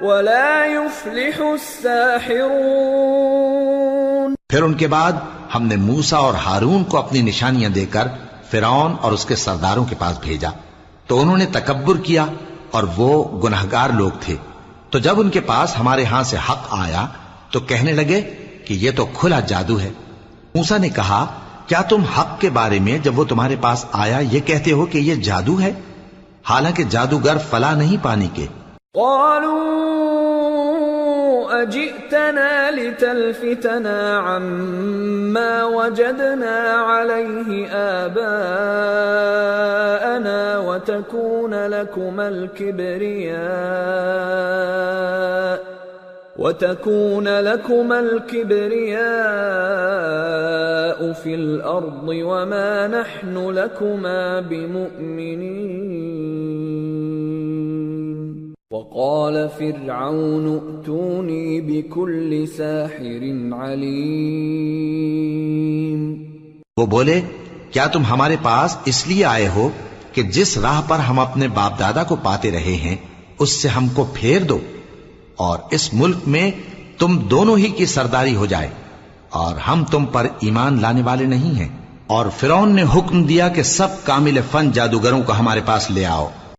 ولا يفلح الساحرون پھر ان کے بعد ہم نے موسا اور ہارون کو اپنی نشانیاں دے کر فرعون اور اس کے سرداروں کے پاس بھیجا۔ تو انہوں نے تکبر کیا اور وہ گناہگار لوگ تھے۔ تو جب ان کے پاس ہمارے ہاں سے حق آیا، تو کہنے لگے کہ یہ تو کھلا جادو ہے۔ موسا نے کہا، کیا تم حق کے بارے میں جب وہ تمہارے پاس آیا، یہ کہتے ہو کہ یہ جادو ہے؟ حالانکہ جادوگر فلا نہیں پانی کے۔ قالوا أجئتنا لتلفتنا عما وجدنا عليه آباءنا وتكون لكما الكبرياء وتكون لكما الكبرياء في الأرض وما نحن لكما بمؤمنين وقال فرعون ائتوني بكل ساحر عليم وہ بولے، کیا تم ہمارے پاس اس لیے آئے ہو کہ جس راہ پر ہم اپنے باپ دادا کو پاتے رہے ہیں، اس سے ہم کو پھیر دو، اور اس ملک میں تم دونوں ہی کی سرداری ہو جائے، اور ہم تم پر ایمان لانے والے نہیں ہیں، اور فرعون نے حکم دیا کہ سب کامل فن جادوگروں کو ہمارے پاس لے آؤ۔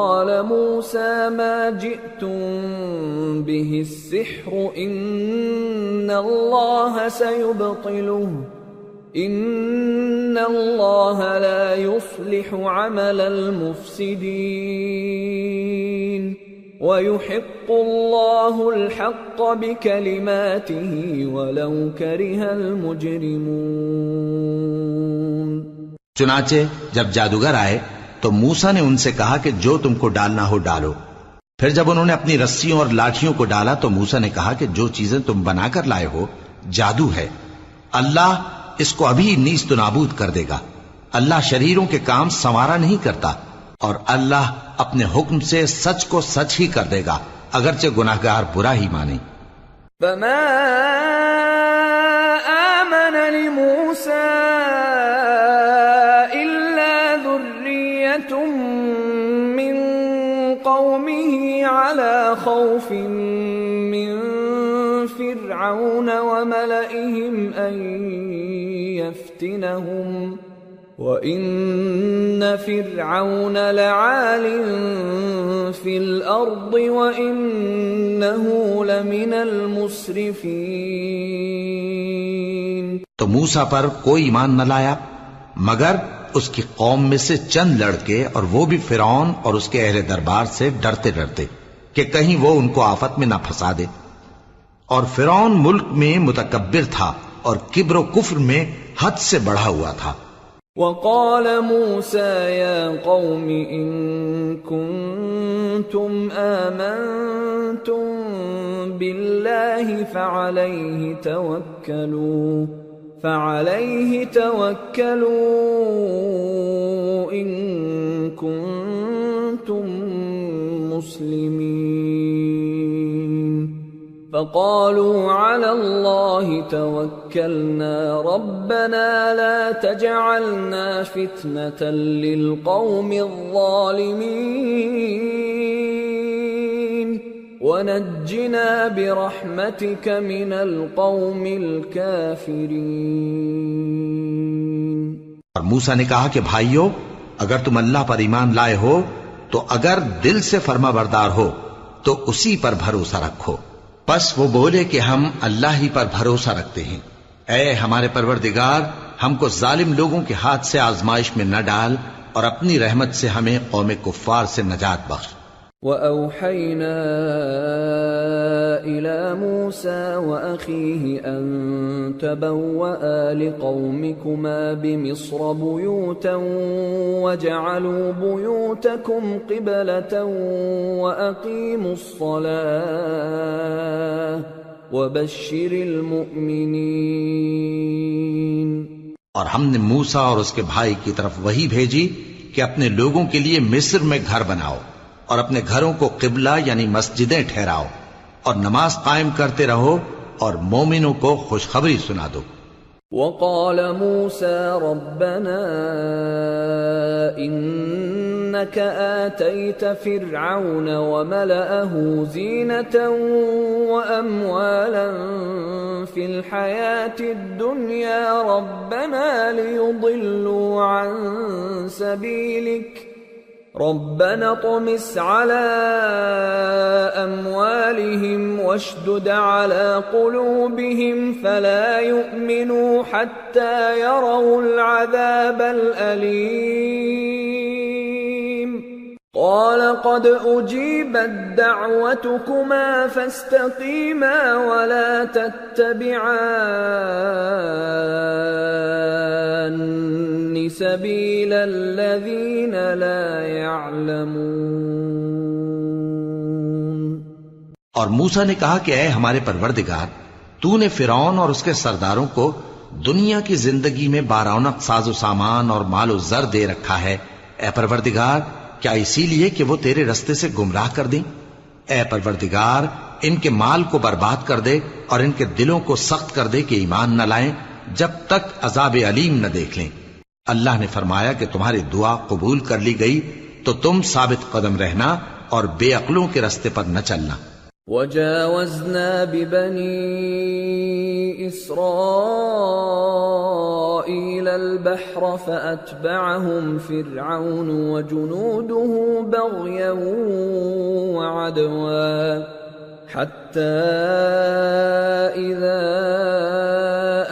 قال موسى ما جئتم به السحر إن الله سيبطله إن الله لا يصلح عمل المفسدين ويحق الله الحق بكلماته ولو كره المجرمون چنانچہ جب جادوگر آئے تو موسا نے ان سے کہا کہ جو تم کو ڈالنا ہو ڈالو۔ پھر جب انہوں نے اپنی رسیوں اور لاٹھیوں کو ڈالا تو موسا نے کہا کہ جو چیزیں تم بنا کر لائے ہو، جادو ہے۔ اللہ اس کو ابھی نیست و نابود کر دے گا۔ اللہ شریروں کے کام سنوارا نہیں کرتا اور اللہ اپنے حکم سے سچ کو سچ ہی کر دے گا، اگرچہ گناہگار برا ہی مانے۔ فما آمن لموسى وملئهم أن يفتنهم وَإِنَّ فِرْعَوْنَ لَعَالٍ فِي الْأَرْضِ وَإِنَّهُ لَمِنَ الْمُسْرِفِينَ. تو موسا پر کوئی ایمان نہ لایا، مگر اس کی قوم میں سے چند لڑکے اور وہ بھی فرعون اور اس کے اہل دربار سے ڈرتے ڈرتے کہ کہیں وہ ان کو آفت میں نہ پھنسا دے۔ اور فرعون ملک میں متکبر تھا اور کبر و کفر میں حد سے بڑھا ہوا تھا۔ وقال موسى يا قوم إن كنتم آمنتم بالله فعليه توكلوا فعليه توكلوا إن كنتم مسلمين۔ فقالوا على الله توكلنا. ربنا لا تجعلنا فتنة للقوم الظالمين. ونجنا برحمتك من القوم الكافرين. اور موسا نے کہا کہ بھائیو، اگر تم اللہ پر ایمان لائے ہو، تو اگر دل سے فرما بردار ہو، تو اسی پر بھروسہ رکھو۔ پس وہ بولے کہ ہم اللہ ہی پر بھروسہ رکھتے ہیں۔ اے ہمارے پروردگار، ہم کو ظالم لوگوں کے ہاتھ سے آزمائش میں نہ ڈال اور اپنی رحمت سے ہمیں قوم کفار سے نجات بخش۔ وأوحينا إلى موسى وأخيه أن تبوأ لقومكما بمصر بيوتا وجعلوا بيوتكم قبلة وأقيموا الصلاة وبشر المؤمنين۔ اور ہم نے موسا اور اس کے بھائی کی طرف وہی بھیجی کہ اپنے لوگوں کے لیے مصر میں گھر بناؤ۔ اور اپنے گھروں کو قبلہ یعنی مسجدیں ٹھہراؤ اور نماز قائم کرتے رہو اور مومنوں کو خوشخبری سنا دو۔ وقال موسى ربنا إنك آتيت فرعون وملأه زينة وأموالا في الحياة الدنيا ربنا ليضلوا عن سبيلك ربنا طمس على أموالهم واشدد على قلوبهم فلا يؤمنوا حتى يروا العذاب الأليم. قال قد أجيبت دعوتكما فاستقيما ولا تتبعان سبيل الذين لا يعلمون. اور موسا نے کہا کہ اے ہمارے پروردگار، تو نے فرعون اور اس کے سرداروں کو دنیا کی زندگی میں بارونق ساز و سامان اور مال و زر دے رکھا ہے۔ اے پروردگار، کیا اسی لیے کہ وہ تیرے رستے سے گمراہ کر دیں؟ اے پروردگار، ان کے مال کو برباد کر دے اور ان کے دلوں کو سخت کر دے کہ ایمان نہ لائیں، جب تک عذاب علیم نہ دیکھ لیں۔ اللہ نے فرمایا کہ تمہاری دعا قبول کر لی گئی تو تم ثابت قدم رہنا اور بے عقلوں کے رستے پر نہ چلنا۔ وجاوزنا ببني إسرائيل البحر فأتبعهم فرعون وجنوده بغيا وعدوا حتى إذا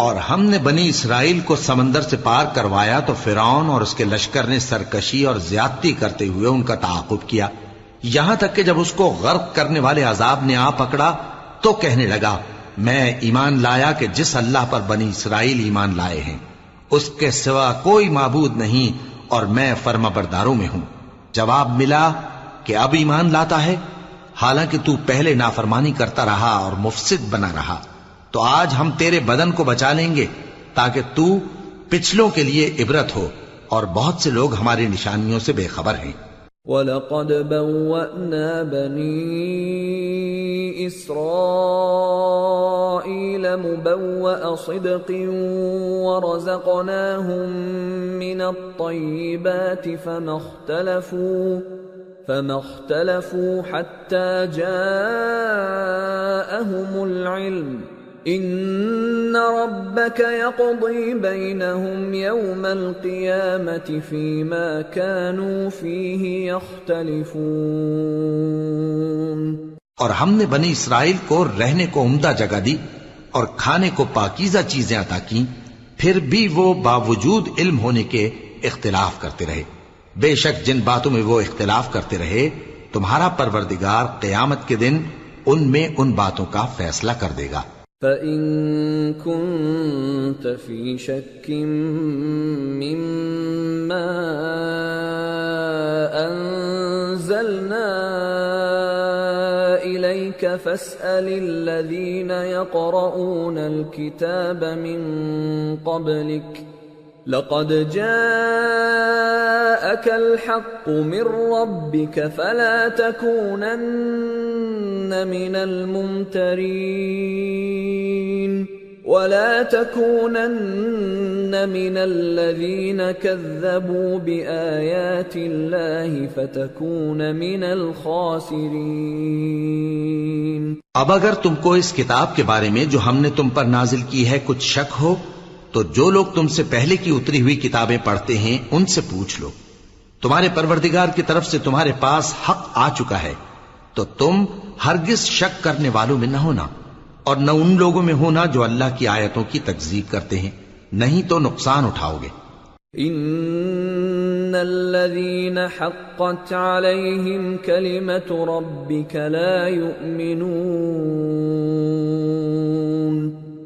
اور ہم نے بنی اسرائیل کو سمندر سے پار کروایا تو فرعون اور اس کے لشکر نے سرکشی اور زیادتی کرتے ہوئے ان کا تعاقب کیا۔ یہاں تک کہ جب اس کو غرق کرنے والے عذاب نے آ پکڑا تو کہنے لگا، میں ایمان لایا کہ جس اللہ پر بنی اسرائیل ایمان لائے ہیں، اس کے سوا کوئی معبود نہیں اور میں فرما برداروں میں ہوں۔ جواب ملا کہ اب ایمان لاتا ہے، حالانکہ تو پہلے نافرمانی کرتا رہا اور مفسد بنا رہا۔ تو آج ہم تیرے بدن کو بچا لیں گے تاکہ تو پچھلوں کے لیے عبرت ہو اور بہت سے لوگ ہماری نشانیوں سے بے خبر ہیں۔ وَلَقَدْ بَوَّأْنَا بَنِي إِسْرَائِيلَ مُبَوَّأَ صِدْقٍ وَرَزَقْنَاهُمْ مِنَ الطَّيِّبَاتِ فَمَا اخْتَلَفُوا فَمَا اخْتَلَفُوا حَتَّى جَاءَهُمُ الْعِلْمُ ان ربك يقضي بينهم يوم القيامة فيما كانوا فيه يختلفون اور ہم نے بنی اسرائیل کو رہنے کو عمدہ جگہ دی اور کھانے کو پاکیزہ چیزیں عطا کی پھر بھی وہ باوجود علم ہونے کے اختلاف کرتے رہے۔ بے شک جن باتوں میں وہ اختلاف کرتے رہے، تمہارا پروردگار قیامت کے دن ان میں ان باتوں کا فیصلہ کر دے گا۔ فَإِن كنت فِي شك مِّمَّا أَنزَلْنَا إِلَيْكَ فَاسْأَلِ الَّذِينَ يَقْرَؤُونَ الْكِتَابَ مِن قَبْلِكَ لقد جاءك الحق من ربك فلا تكونن من الممترين ولا تكونن من الذين كذبوا بآيات الله فتكون من الخاسرين اب اگر تم کو اس کتاب کے بارے میں جو ہم نے تم پر نازل کی ہے کچھ شک ہو تو جو لوگ تم سے پہلے کی اتری ہوئی کتابیں پڑھتے ہیں، ان سے پوچھ لو۔ تمہارے پروردگار کی طرف سے تمہارے پاس حق آ چکا ہے۔ تو تم ہرگز شک کرنے والوں میں نہ ہونا اور نہ ان لوگوں میں ہونا جو اللہ کی آیتوں کی تکذیب کرتے ہیں۔ نہیں تو نقصان اٹھاؤ گے۔ ان الذين حقت عليهم كلمة ربك لا يؤمنون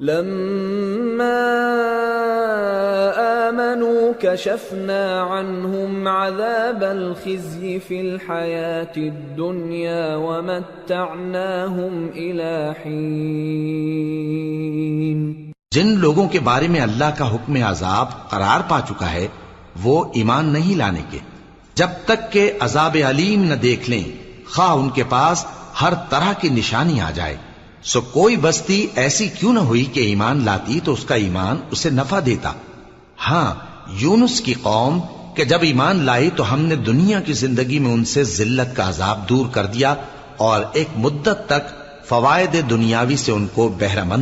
لما آمنوا كشفنا عنهم عذاب الخزي في الحياة الدنيا ومتعناهم إلى حين. جن لوگوں کے بارے میں اللہ کا حکم عذاب قرار پا چکا ہے، وہ ایمان نہیں لانے کے۔ جب تک کہ عذاب علیم نہ دیکھ لیں، خواہ ان کے پاس ہر طرح کی نشانی آ جائے۔ سو کوئی بستی ایسی کیوں نہ ہوئی کہ ایمان لاتی تو اس کا ایمان اسے نفع دیتا۔ ہاں یونس کی قوم کہ جب ایمان لائی تو ہم نے دنیا کی زندگی میں ان سے ذلت کا عذاب دور کر دیا اور ایک مدت تک فوائد دنیاوی سے ان کو بہرمند